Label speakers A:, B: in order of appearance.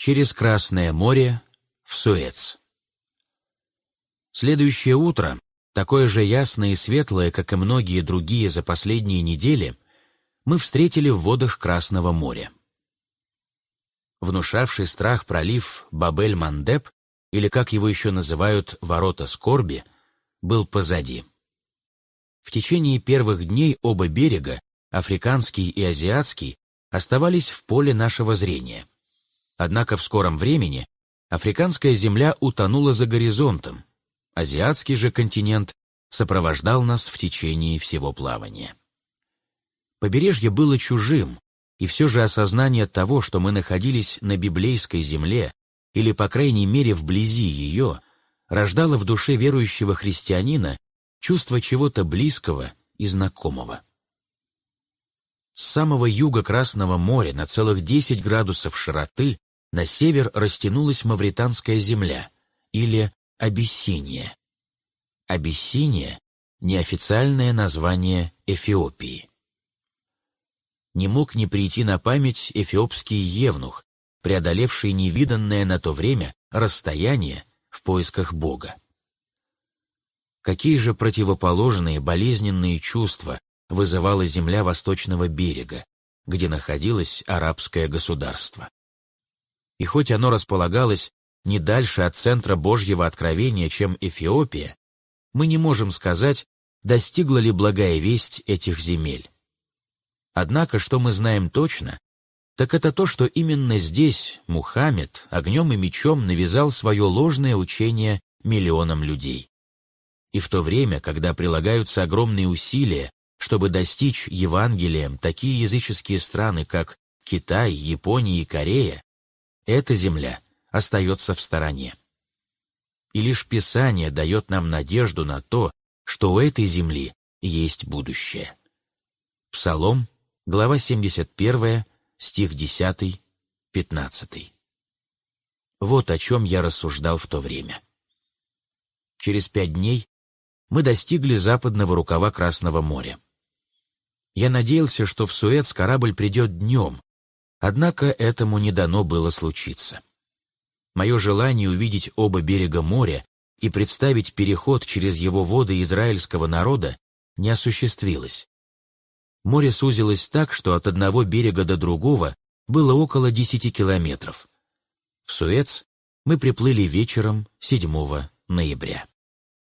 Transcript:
A: через Красное море в Суэц. Следующее утро, такое же ясное и светлое, как и многие другие за последние недели, мы встретили в водах Красного моря. Внушавший страх пролив Бабель-Мандеб, или как его еще называют «Ворота скорби», был позади. В течение первых дней оба берега, африканский и азиатский, оставались в поле нашего зрения. Однако в скором времени африканская земля утонула за горизонтом, азиатский же континент сопровождал нас в течение всего плавания. Побережье было чужим, и все же осознание того, что мы находились на библейской земле, или, по крайней мере, вблизи ее, рождало в душе верующего христианина чувство чего-то близкого и знакомого. С самого юга Красного моря на целых 10 градусов широты на север растянулась Мавританская земля, или Абиссиния. Абиссиния – неофициальное название Эфиопии. Не мог не прийти на память эфиопский евнух, преодолевший невиданное на то время расстояние в поисках Бога. Какие же противоположные болезненные чувства вызывала земля восточного берега, где находилось арабское государство. И хоть оно располагалось не дальше от центра Божьего откровения, чем Эфиопия, мы не можем сказать, достигла ли благая весть этих земель. Однако, что мы знаем точно, так это то, что именно здесь Мухаммед огнем и мечом навязал свое ложное учение миллионам людей. И в то время, когда прилагаются огромные усилия чтобы достичь Евангелием такие языческие страны, как Китай, Япония и Корея, эта земля остается в стороне. И лишь Писание дает нам надежду на то, что у этой земли есть будущее. Псалом, глава 71, стих 10, 15. Вот о чем я рассуждал в то время. Через пять дней мы достигли западного рукава Красного моря. Я надеялся, что в Суэц корабль придет днем, однако этому не дано было случиться. Мое желание увидеть оба берега моря и представить переход через его воды израильского народа не осуществилось. Море сузилось так, что от одного берега до другого было около десяти километров. В Суэц мы приплыли вечером 7 ноября.